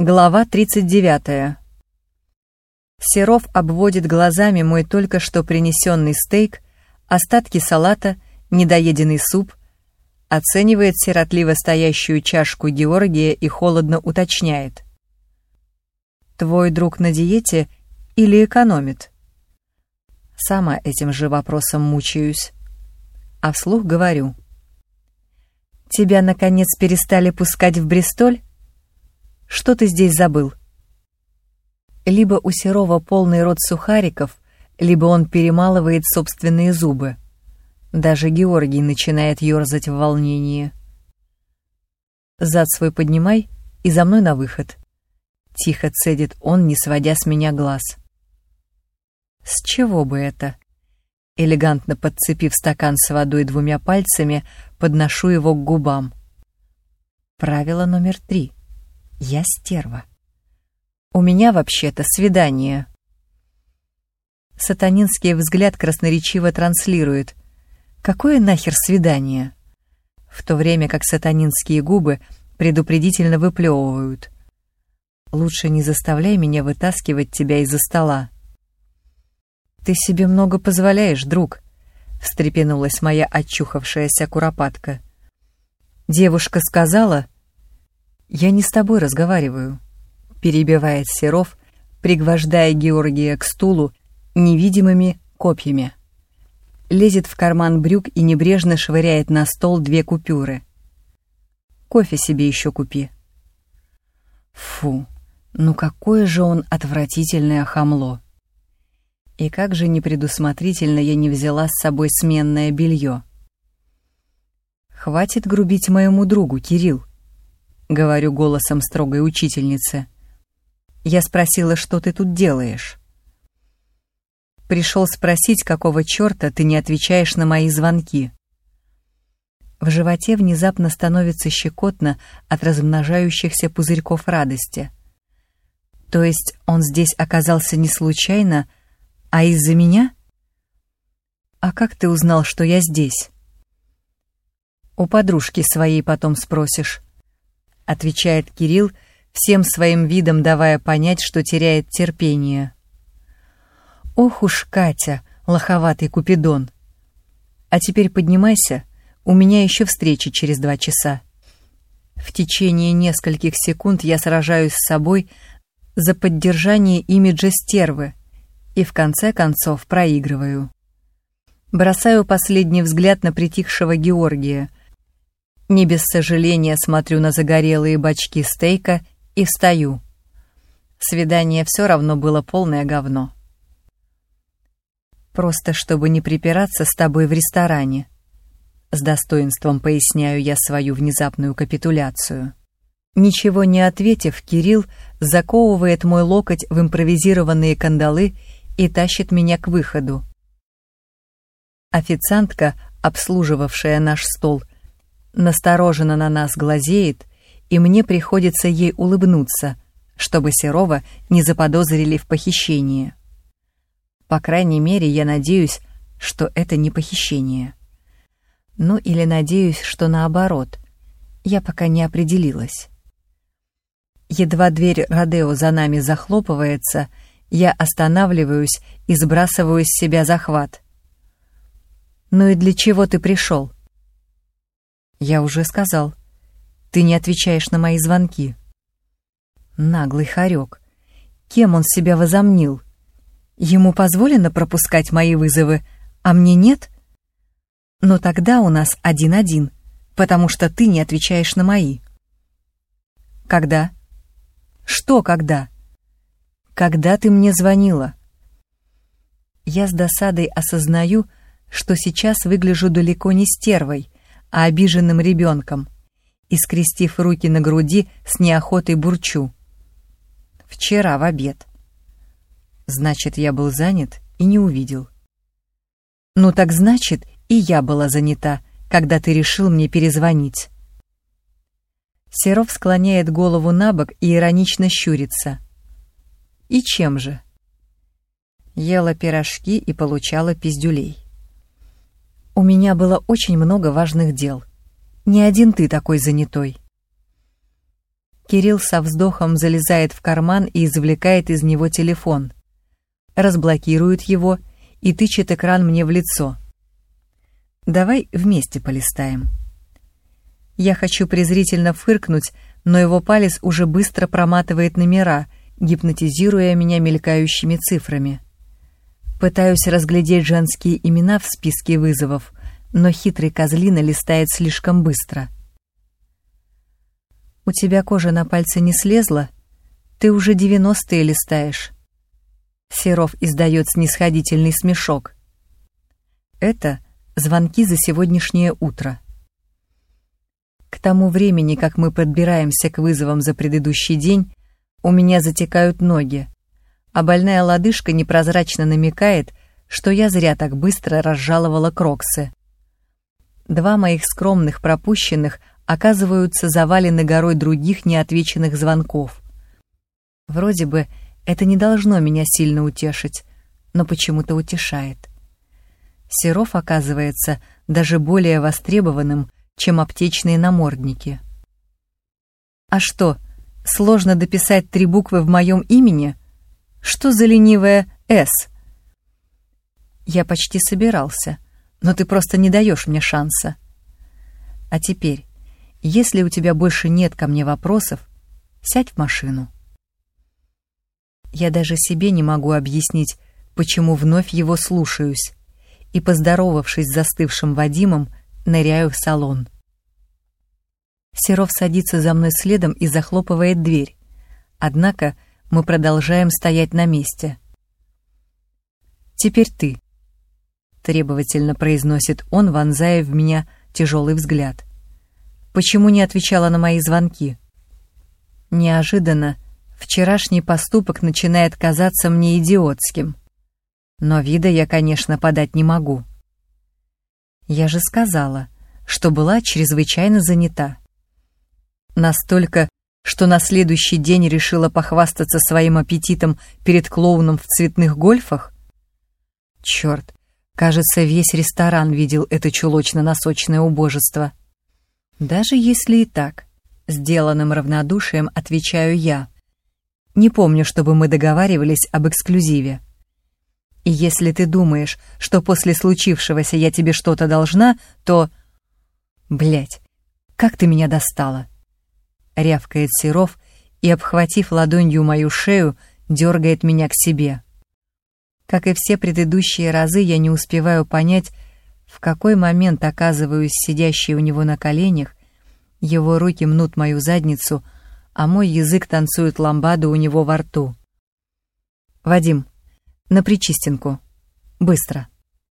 Глава 39. Серов обводит глазами мой только что принесенный стейк, остатки салата, недоеденный суп, оценивает сиротливо стоящую чашку Георгия и холодно уточняет. «Твой друг на диете или экономит?» Сама этим же вопросом мучаюсь. А вслух говорю. «Тебя, наконец, перестали пускать в Бристоль?» Что ты здесь забыл?» Либо у Серова полный рот сухариков, либо он перемалывает собственные зубы. Даже Георгий начинает ерзать в волнении. «Зад свой поднимай и за мной на выход», — тихо цедит он, не сводя с меня глаз. «С чего бы это?» Элегантно подцепив стакан с водой двумя пальцами, подношу его к губам. Правило номер три — я стерва. У меня вообще-то свидание. Сатанинский взгляд красноречиво транслирует. Какое нахер свидание? В то время как сатанинские губы предупредительно выплевывают. Лучше не заставляй меня вытаскивать тебя из-за стола. Ты себе много позволяешь, друг, встрепенулась моя очухавшаяся куропатка. Девушка сказала, «Я не с тобой разговариваю», — перебивает Серов, пригвождая Георгия к стулу невидимыми копьями. Лезет в карман брюк и небрежно швыряет на стол две купюры. «Кофе себе еще купи». Фу, ну какое же он отвратительное хамло. И как же непредусмотрительно я не взяла с собой сменное белье. Хватит грубить моему другу, Кирилл. — говорю голосом строгой учительницы. «Я спросила, что ты тут делаешь?» «Пришел спросить, какого черта ты не отвечаешь на мои звонки?» В животе внезапно становится щекотно от размножающихся пузырьков радости. То есть он здесь оказался не случайно, а из-за меня? А как ты узнал, что я здесь? У подружки своей потом спросишь отвечает Кирилл, всем своим видом давая понять, что теряет терпение. Ох уж Катя, лоховатый купидон. А теперь поднимайся, у меня еще встреча через два часа. В течение нескольких секунд я сражаюсь с собой за поддержание имиджа стервы и в конце концов проигрываю. Бросаю последний взгляд на притихшего Георгия — не без сожаления смотрю на загорелые бачки стейка и встаю. Свидание все равно было полное говно. Просто чтобы не припираться с тобой в ресторане. С достоинством поясняю я свою внезапную капитуляцию. Ничего не ответив, Кирилл заковывает мой локоть в импровизированные кандалы и тащит меня к выходу. Официантка, обслуживавшая наш стол, настороженно на нас глазеет, и мне приходится ей улыбнуться, чтобы Серова не заподозрили в похищении. По крайней мере, я надеюсь, что это не похищение. Ну или надеюсь, что наоборот. Я пока не определилась. Едва дверь Родео за нами захлопывается, я останавливаюсь и сбрасываю с себя захват. «Ну и для чего ты пришел?» Я уже сказал. Ты не отвечаешь на мои звонки. Наглый хорек. Кем он себя возомнил? Ему позволено пропускать мои вызовы, а мне нет? Но тогда у нас один-один, потому что ты не отвечаешь на мои. Когда? Что когда? Когда ты мне звонила? Я с досадой осознаю, что сейчас выгляжу далеко не стервой, а обиженным ребенком, и, скрестив руки на груди, с неохотой бурчу. Вчера в обед. Значит, я был занят и не увидел. Ну так значит, и я была занята, когда ты решил мне перезвонить. Серов склоняет голову на бок и иронично щурится. И чем же? Ела пирожки и получала пиздюлей. У меня было очень много важных дел. Не один ты такой занятой. Кирилл со вздохом залезает в карман и извлекает из него телефон. Разблокирует его и тычет экран мне в лицо. «Давай вместе полистаем». Я хочу презрительно фыркнуть, но его палец уже быстро проматывает номера, гипнотизируя меня мелькающими цифрами. Пытаюсь разглядеть женские имена в списке вызовов, но хитрый козлина листает слишком быстро. «У тебя кожа на пальце не слезла? Ты уже девяностые листаешь». Серов издает снисходительный смешок. Это звонки за сегодняшнее утро. К тому времени, как мы подбираемся к вызовам за предыдущий день, у меня затекают ноги, а больная лодыжка непрозрачно намекает, что я зря так быстро разжаловала кроксы. Два моих скромных пропущенных оказываются завалены горой других неотвеченных звонков. Вроде бы это не должно меня сильно утешить, но почему-то утешает. Серов оказывается даже более востребованным, чем аптечные намордники. А что, сложно дописать три буквы в моем имени? Что за ленивая «С»? Я почти собирался, но ты просто не даешь мне шанса. А теперь, если у тебя больше нет ко мне вопросов, сядь в машину. Я даже себе не могу объяснить, почему вновь его слушаюсь, и, поздоровавшись с застывшим Вадимом, ныряю в салон. Серов садится за мной следом и захлопывает дверь. Однако мы продолжаем стоять на месте. «Теперь ты», — требовательно произносит он, вонзая в меня тяжелый взгляд. «Почему не отвечала на мои звонки?» Неожиданно вчерашний поступок начинает казаться мне идиотским. Но вида я, конечно, подать не могу. Я же сказала, что была чрезвычайно занята. Настолько, что на следующий день решила похвастаться своим аппетитом перед клоуном в цветных гольфах? Черт, кажется, весь ресторан видел это чулочно-носочное убожество. Даже если и так, сделанным равнодушием отвечаю я. Не помню, чтобы мы договаривались об эксклюзиве. И если ты думаешь, что после случившегося я тебе что-то должна, то... Блять, как ты меня достала!» Рявкает Серов и, обхватив ладонью мою шею, дергает меня к себе. Как и все предыдущие разы, я не успеваю понять, в какой момент оказываюсь сидящей у него на коленях, его руки мнут мою задницу, а мой язык танцует ламбаду у него во рту. «Вадим, на Причистенку. Быстро.